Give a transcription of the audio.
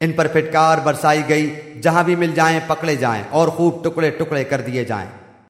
इन पर फिटकार बरसाई गई, जहाँ भी मिल जाएँ, पकड़े जाएँ और खूब टुकड़े टुकड़े कर दिए जाएँ।